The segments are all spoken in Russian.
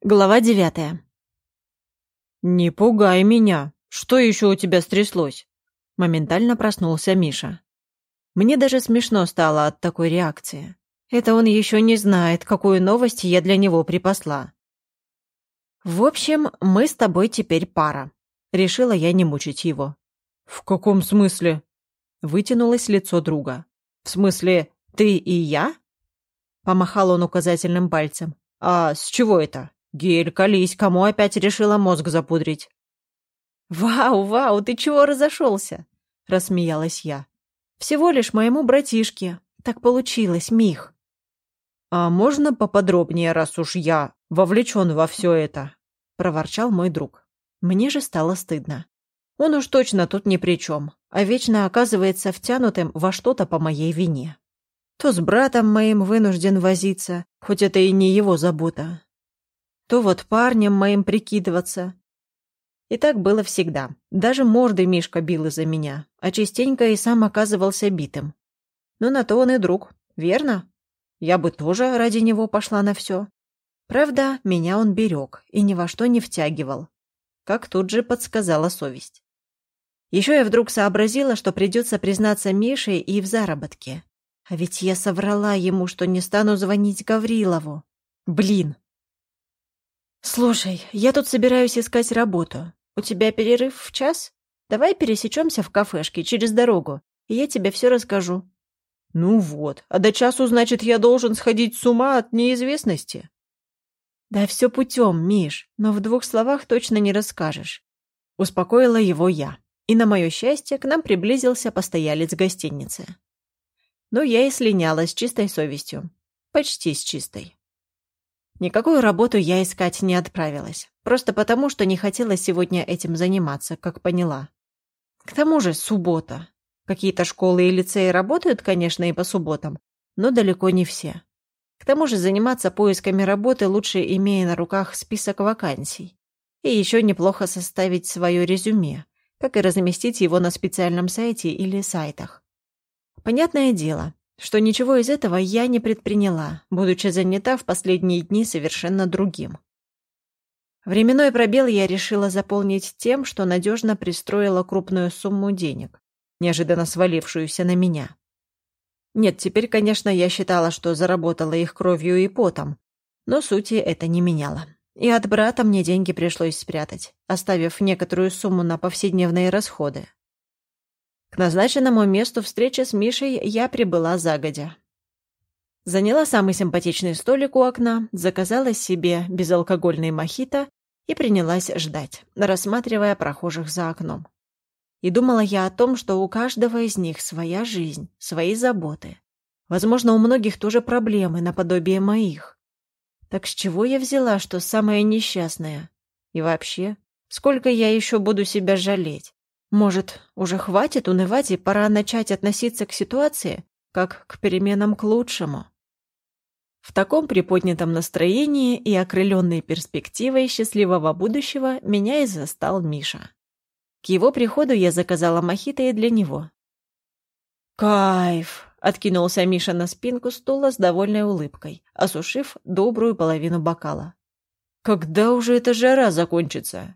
Глава девятая. «Не пугай меня! Что еще у тебя стряслось?» Моментально проснулся Миша. Мне даже смешно стало от такой реакции. Это он еще не знает, какую новость я для него припасла. «В общем, мы с тобой теперь пара», — решила я не мучить его. «В каком смысле?» — вытянулось лицо друга. «В смысле, ты и я?» Помахал он указательным пальцем. «А с чего это?» «Гель, колись, кому опять решила мозг запудрить?» «Вау, вау, ты чего разошелся?» — рассмеялась я. «Всего лишь моему братишке. Так получилось, Мих». «А можно поподробнее, раз уж я вовлечен во все это?» — проворчал мой друг. Мне же стало стыдно. Он уж точно тут ни при чем, а вечно оказывается втянутым во что-то по моей вине. То с братом моим вынужден возиться, хоть это и не его забота, то вот парнем моим прикидываться. И так было всегда. Даже морды Мишка бил из-за меня, а частенько и сам оказывался битым. Но на то он и друг, верно? Я бы тоже ради него пошла на все. Правда, меня он берег и ни во что не втягивал, как тут же подсказала совесть. Еще я вдруг сообразила, что придется признаться Мише и в заработке. А ведь я соврала ему, что не стану звонить Гаврилову. Блин, «Слушай, я тут собираюсь искать работу. У тебя перерыв в час? Давай пересечемся в кафешке через дорогу, и я тебе все расскажу». «Ну вот, а до часу, значит, я должен сходить с ума от неизвестности?» «Да все путем, Миш, но в двух словах точно не расскажешь». Успокоила его я, и, на мое счастье, к нам приблизился постоялец гостиницы. Но я и слиняла с чистой совестью. Почти с чистой. Никакую работу я искать не отправилась. Просто потому, что не хотела сегодня этим заниматься, как поняла. К тому же суббота. Какие-то школы и лицеи работают, конечно, и по субботам, но далеко не все. К тому же заниматься поисками работы лучше, имея на руках список вакансий. И еще неплохо составить свое резюме, как и разместить его на специальном сайте или сайтах. Понятное дело, что ничего из этого я не предприняла, будучи занята в последние дни совершенно другим. Временной пробел я решила заполнить тем, что надежно пристроила крупную сумму денег, неожиданно свалившуюся на меня. Нет, теперь, конечно, я считала, что заработала их кровью и потом, но сути это не меняло. И от брата мне деньги пришлось спрятать, оставив некоторую сумму на повседневные расходы. К назначенному месту встречи с Мишей я прибыла загодя. Заняла самый симпатичный столик у окна, заказала себе безалкогольный мохито и принялась ждать, рассматривая прохожих за окном. И думала я о том, что у каждого из них своя жизнь, свои заботы. Возможно, у многих тоже проблемы наподобие моих. Так с чего я взяла, что самая несчастная? И вообще, сколько я еще буду себя жалеть? Может, уже хватит унывать и пора начать относиться к ситуации как к переменам к лучшему? В таком приподнятом настроении и окрыленной перспективой счастливого будущего меня и застал Миша. К его приходу я заказала мохито и для него. «Кайф!» — откинулся Миша на спинку стула с довольной улыбкой, осушив добрую половину бокала. «Когда уже эта жара закончится?»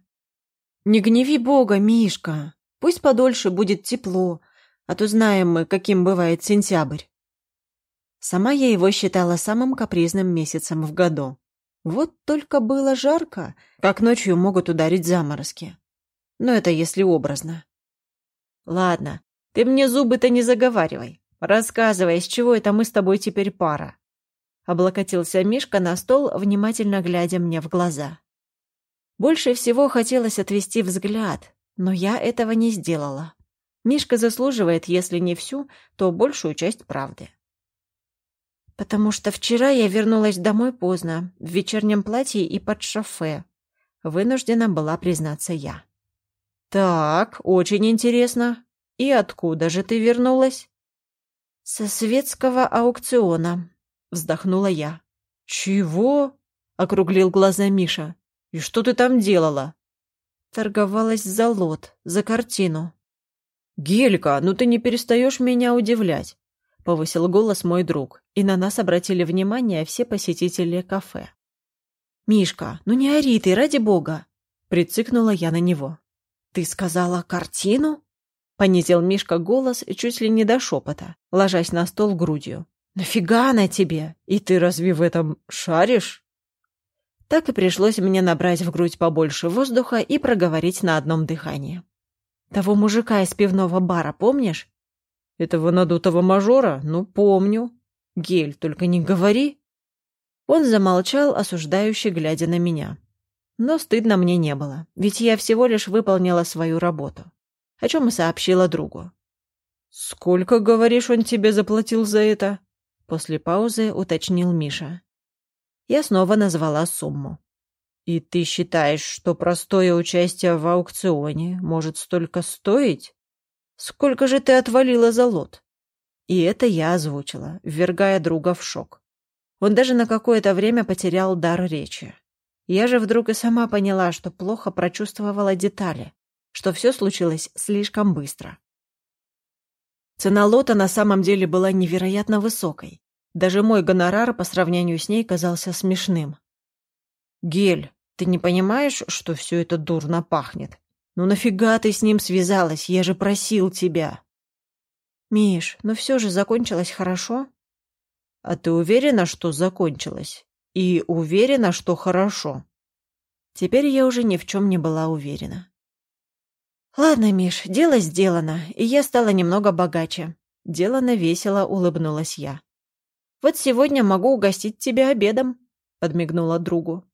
«Не гневи бога, Мишка!» Пусть подольше будет тепло, а то знаем мы, каким бывает сентябрь. Сама я его считала самым капризным месяцем в году. Вот только было жарко, как ночью могут ударить заморозки. Но это если образно. Ладно, ты мне зубы-то не заговаривай. Рассказывай, с чего это мы с тобой теперь пара. Облокотился Мишка на стол, внимательно глядя мне в глаза. Больше всего хотелось отвести взгляд, но я этого не сделала. Мишка заслуживает, если не всю, то большую часть правды. Потому что вчера я вернулась домой поздно, в вечернем платье и под шофе. Вынуждена была признаться я. «Так, очень интересно. И откуда же ты вернулась?» «Со светского аукциона», — вздохнула я. «Чего?» — округлил глаза Миша. «И что ты там делала?» Торговалась за лот, за картину. «Гелька, ну ты не перестаешь меня удивлять», — повысил голос мой друг, и на нас обратили внимание все посетители кафе. Мишка, ну не ори ты, ради бога!» Прицикнула я на него. «Ты сказала картину?» Понизил Мишка голос чуть ли не до шепота, ложась на стол грудью. «Нафига она тебе? И ты разве в этом шаришь?» Так и пришлось мне набрать в грудь побольше воздуха и проговорить на одном дыхании. «Того мужика из пивного бара помнишь?» «Этого надутого мажора? Ну, помню. Гель, только не говори». Он замолчал, осуждающе глядя на меня. Но стыдно мне не было, ведь я всего лишь выполнила свою работу, о чем и сообщила другу. «Сколько, говоришь, он тебе заплатил за это?» После паузы уточнил Миша. Я снова назвала сумму. «И ты считаешь, что простое участие в аукционе может столько стоить? Сколько же ты отвалила за лот?» И это я озвучила, ввергая друга в шок. Он даже на какое-то время потерял дар речи. Я же вдруг и сама поняла, что плохо прочувствовала детали, что все случилось слишком быстро. Цена лота на самом деле была невероятно высокой. Даже мой гонорар по сравнению с ней казался смешным. «Гель, ты не понимаешь, что все это дурно пахнет? Ну нафига ты с ним связалась? Я же просил тебя!» «Миш, но ну все же закончилось хорошо?» «А ты уверена, что закончилось?» И уверена, что хорошо. Теперь я уже ни в чем не была уверена. Ладно, Миш, дело сделано, и я стала немного богаче. Делано весело улыбнулась я. Вот сегодня могу угостить тебя обедом, подмигнула другу.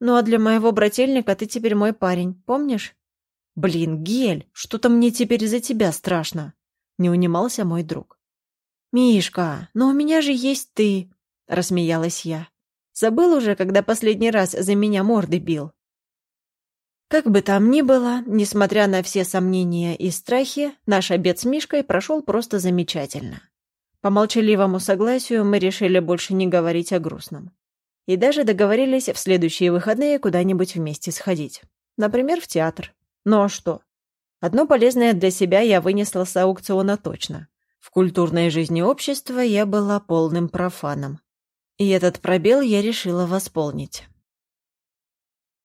Ну а для моего брательника ты теперь мой парень, помнишь? Блин, Гель, что-то мне теперь за тебя страшно, не унимался мой друг. Мишка, но у меня же есть ты, рассмеялась я. Забыл уже, когда последний раз за меня морды бил. Как бы там ни было, несмотря на все сомнения и страхи, наш обед с Мишкой прошел просто замечательно. По молчаливому согласию мы решили больше не говорить о грустном. И даже договорились в следующие выходные куда-нибудь вместе сходить. Например, в театр. Ну а что? Одно полезное для себя я вынесла с аукциона точно. В культурной жизни общества я была полным профаном. И этот пробел я решила восполнить.